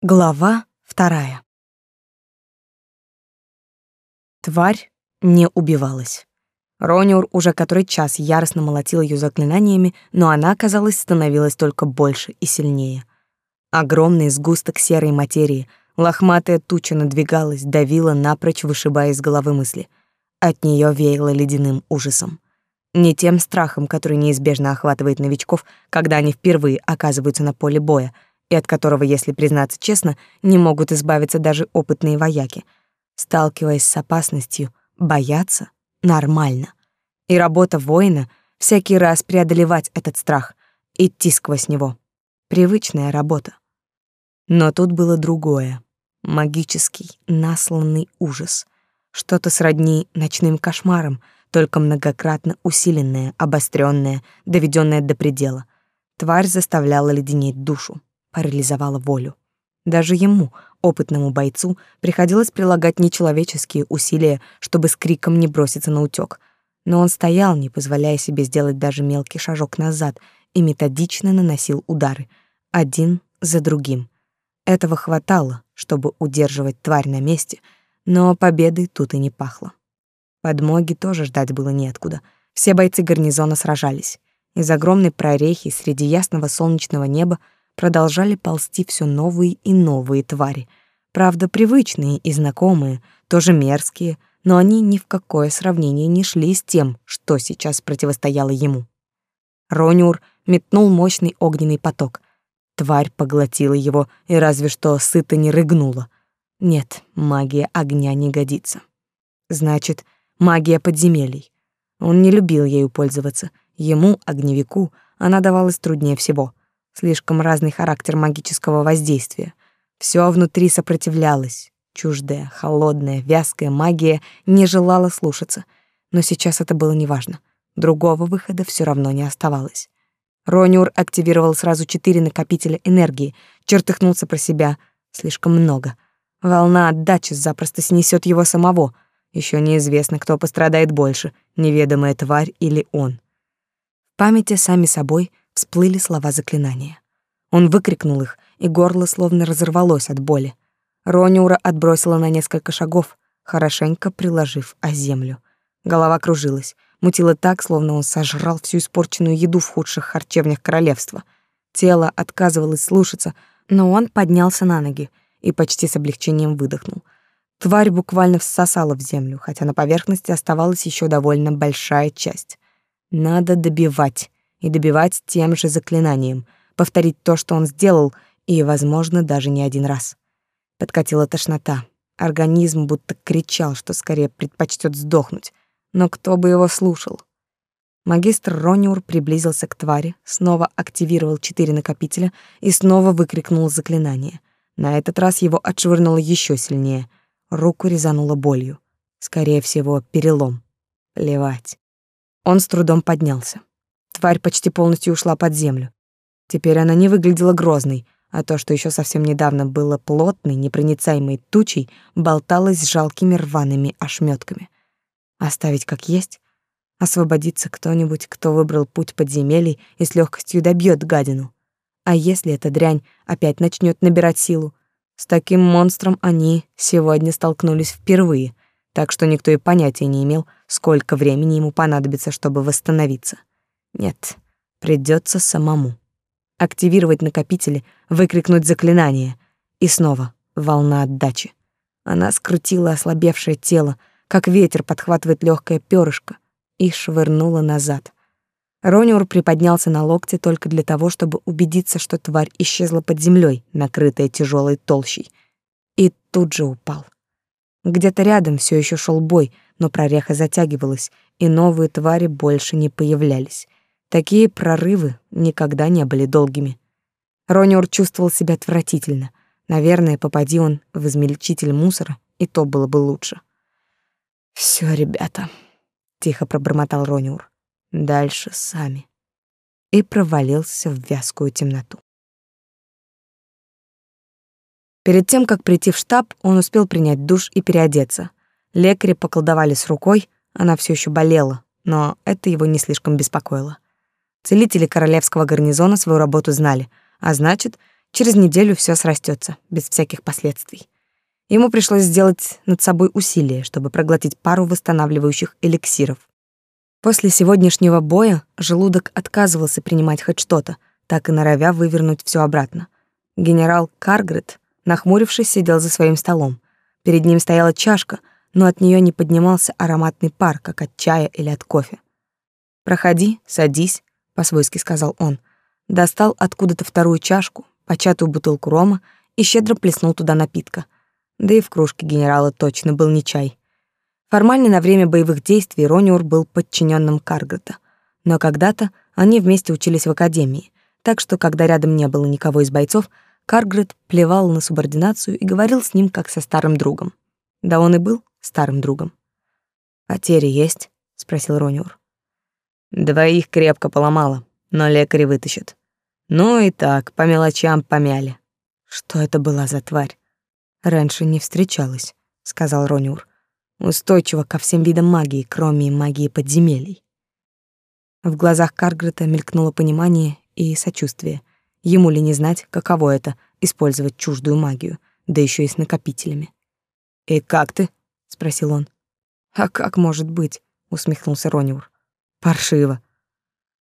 Глава вторая. Тварь не убивалась. Рониур уже который час яростно молотил ее заклинаниями, но она, казалось, становилась только больше и сильнее. Огромный сгусток серой материи, лохматая туча надвигалась, давила напрочь, вышибая из головы мысли. От нее веяло ледяным ужасом. Не тем страхом, который неизбежно охватывает новичков, когда они впервые оказываются на поле боя — и от которого, если признаться честно, не могут избавиться даже опытные вояки. Сталкиваясь с опасностью, бояться нормально. И работа воина — всякий раз преодолевать этот страх, идти сквозь него. Привычная работа. Но тут было другое. Магический, насланный ужас. Что-то сродни ночным кошмарам, только многократно усиленное, обостренное, доведенное до предела. Тварь заставляла леденеть душу парализовала волю. Даже ему, опытному бойцу, приходилось прилагать нечеловеческие усилия, чтобы с криком не броситься на утёк. Но он стоял, не позволяя себе сделать даже мелкий шажок назад, и методично наносил удары, один за другим. Этого хватало, чтобы удерживать тварь на месте, но победы тут и не пахло. Подмоги тоже ждать было неоткуда. Все бойцы гарнизона сражались. Из огромной прорехи среди ясного солнечного неба продолжали ползти все новые и новые твари. Правда, привычные и знакомые, тоже мерзкие, но они ни в какое сравнение не шли с тем, что сейчас противостояло ему. Рониур метнул мощный огненный поток. Тварь поглотила его и разве что сыто не рыгнула. Нет, магия огня не годится. Значит, магия подземелий. Он не любил ею пользоваться. Ему, огневику, она давалась труднее всего — Слишком разный характер магического воздействия. Все внутри сопротивлялось. Чуждая, холодная, вязкая магия не желала слушаться. Но сейчас это было неважно. Другого выхода все равно не оставалось. Рониур активировал сразу четыре накопителя энергии, чертыхнулся про себя. Слишком много. Волна отдачи запросто снесет его самого. Еще неизвестно, кто пострадает больше, неведомая тварь или он. В памяти сами собой всплыли слова заклинания. Он выкрикнул их, и горло словно разорвалось от боли. Рониура отбросила на несколько шагов, хорошенько приложив о землю. Голова кружилась, мутила так, словно он сожрал всю испорченную еду в худших харчевнях королевства. Тело отказывалось слушаться, но он поднялся на ноги и почти с облегчением выдохнул. Тварь буквально всосала в землю, хотя на поверхности оставалась еще довольно большая часть. Надо добивать и добивать тем же заклинанием, повторить то, что он сделал, и, возможно, даже не один раз. Подкатила тошнота. Организм будто кричал, что скорее предпочтет сдохнуть. Но кто бы его слушал? Магистр Рониур приблизился к твари, снова активировал четыре накопителя и снова выкрикнул заклинание. На этот раз его отшвырнуло еще сильнее. Руку резануло болью. Скорее всего, перелом. Плевать. Он с трудом поднялся. Тварь почти полностью ушла под землю. Теперь она не выглядела грозной, а то, что еще совсем недавно было плотной, непроницаемой тучей, болталось с жалкими рваными ошметками. Оставить как есть? Освободиться кто-нибудь, кто выбрал путь подземелий и с легкостью добьет гадину. А если эта дрянь опять начнет набирать силу? С таким монстром они сегодня столкнулись впервые, так что никто и понятия не имел, сколько времени ему понадобится, чтобы восстановиться. Нет, придется самому. Активировать накопители, выкрикнуть заклинание. И снова волна отдачи. Она скрутила ослабевшее тело, как ветер подхватывает легкое перышко, и швырнула назад. Рониур приподнялся на локте только для того, чтобы убедиться, что тварь исчезла под землей, накрытая тяжелой толщей. И тут же упал. Где-то рядом все еще шел бой, но прореха затягивалась, и новые твари больше не появлялись. Такие прорывы никогда не были долгими. Рониор чувствовал себя отвратительно. Наверное, попади он в измельчитель мусора, и то было бы лучше. Все, ребята», — тихо пробормотал Рониур. «Дальше сами». И провалился в вязкую темноту. Перед тем, как прийти в штаб, он успел принять душ и переодеться. Лекари поколдовали с рукой, она все еще болела, но это его не слишком беспокоило. Целители королевского гарнизона свою работу знали, а значит, Через неделю все срастется без всяких последствий. Ему пришлось сделать над собой усилие, чтобы проглотить пару восстанавливающих эликсиров. После сегодняшнего боя желудок отказывался принимать хоть что-то, так и норовя вывернуть все обратно. Генерал Каргрет, нахмурившись, сидел за своим столом. Перед ним стояла чашка, но от нее не поднимался ароматный пар, как от чая или от кофе. «Проходи, садись», — по-свойски сказал он. Достал откуда-то вторую чашку, початую бутылку рома и щедро плеснул туда напитка. Да и в кружке генерала точно был не чай. Формально на время боевых действий Рониур был подчиненным Каргрета, но когда-то они вместе учились в академии, так что, когда рядом не было никого из бойцов, Каргрет плевал на субординацию и говорил с ним как со старым другом. Да он и был старым другом. «Потери есть?» — спросил Рониур. «Двоих крепко поломало, но лекари вытащат. Ну и так, по мелочам помяли». «Что это была за тварь?» «Раньше не встречалась», — сказал Рониур. «Устойчиво ко всем видам магии, кроме магии подземелий». В глазах Каргрета мелькнуло понимание и сочувствие. Ему ли не знать, каково это — использовать чуждую магию, да еще и с накопителями. «И как ты?» — спросил он. «А как может быть?» — усмехнулся Рониур. «Паршиво».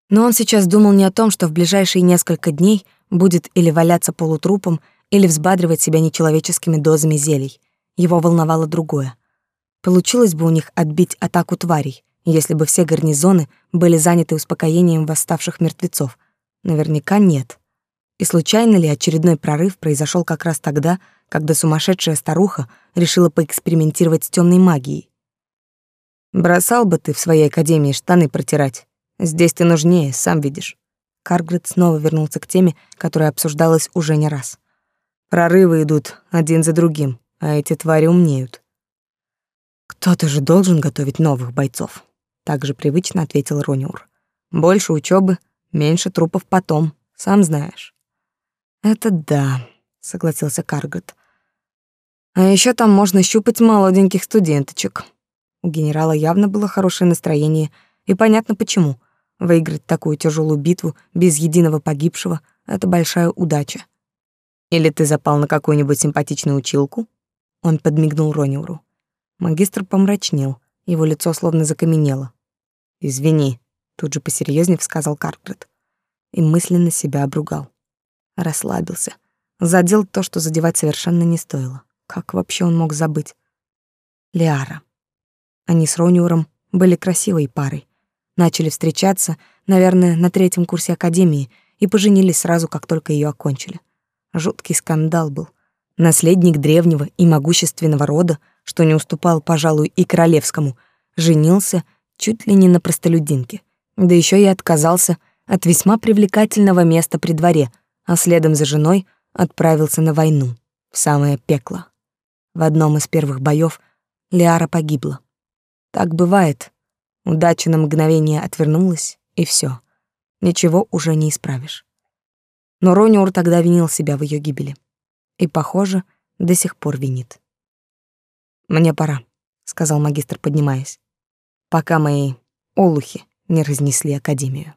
Но он сейчас думал не о том, что в ближайшие несколько дней будет или валяться полутрупом, или взбадривать себя нечеловеческими дозами зелий. Его волновало другое. Получилось бы у них отбить атаку тварей, если бы все гарнизоны были заняты успокоением восставших мертвецов. Наверняка нет. И случайно ли очередной прорыв произошел как раз тогда, когда сумасшедшая старуха решила поэкспериментировать с темной магией? Бросал бы ты в своей академии штаны протирать. Здесь ты нужнее, сам видишь. Каргрет снова вернулся к теме, которая обсуждалась уже не раз. Прорывы идут один за другим, а эти твари умнеют. Кто-то же должен готовить новых бойцов, также привычно ответил Рониур. Больше учебы, меньше трупов потом, сам знаешь. Это да, согласился Каргот. А еще там можно щупать молоденьких студенточек. У генерала явно было хорошее настроение, и понятно почему. Выиграть такую тяжелую битву без единого погибшего — это большая удача. Или ты запал на какую-нибудь симпатичную училку? Он подмигнул Рониуру. Магистр помрачнел, его лицо словно закаменело. Извини, тут же посерьезнее сказал Каркрет и мысленно себя обругал. Расслабился, задел то, что задевать совершенно не стоило. Как вообще он мог забыть? Лиара. Они с Рониуром были красивой парой. Начали встречаться, наверное, на третьем курсе академии и поженились сразу, как только ее окончили. Жуткий скандал был. Наследник древнего и могущественного рода, что не уступал, пожалуй, и королевскому, женился чуть ли не на простолюдинке. Да еще и отказался от весьма привлекательного места при дворе, а следом за женой отправился на войну, в самое пекло. В одном из первых боев Лиара погибла. Так бывает. Удача на мгновение отвернулась, и все. Ничего уже не исправишь. Но Рониур тогда винил себя в ее гибели. И, похоже, до сих пор винит. «Мне пора», — сказал магистр, поднимаясь, «пока мои олухи не разнесли Академию».